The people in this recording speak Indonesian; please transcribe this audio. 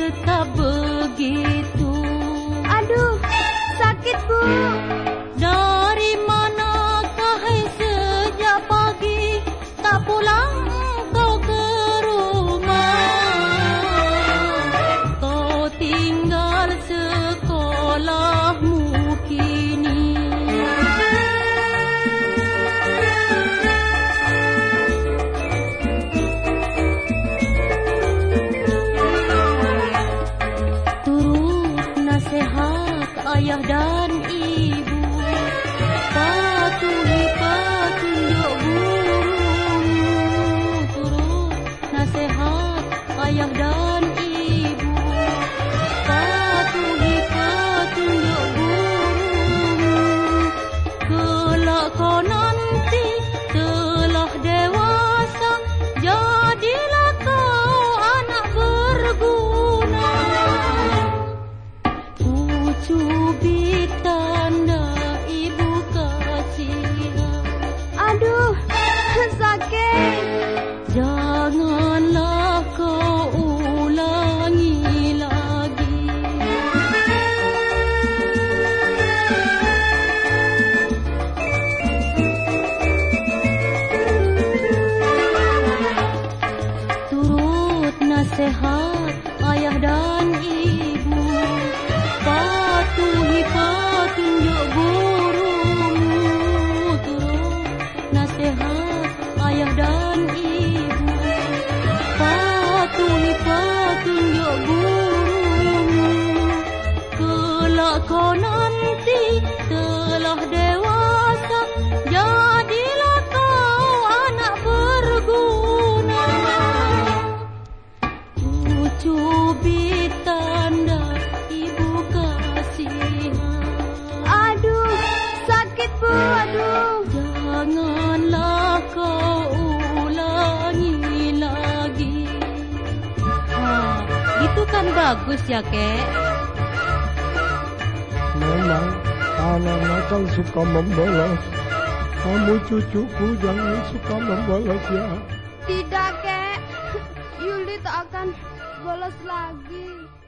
तब गीत nasihat ayah dan ibu. Patuhi petunjuk gurumu. Nasihat ayah dan ibu. Patuhi petunjuk bagus ya, Kek. Memang anak nakal suka membalas. Kamu cucuku jangan suka membalas ya. Tidak, Kek. Yuli tak akan balas lagi.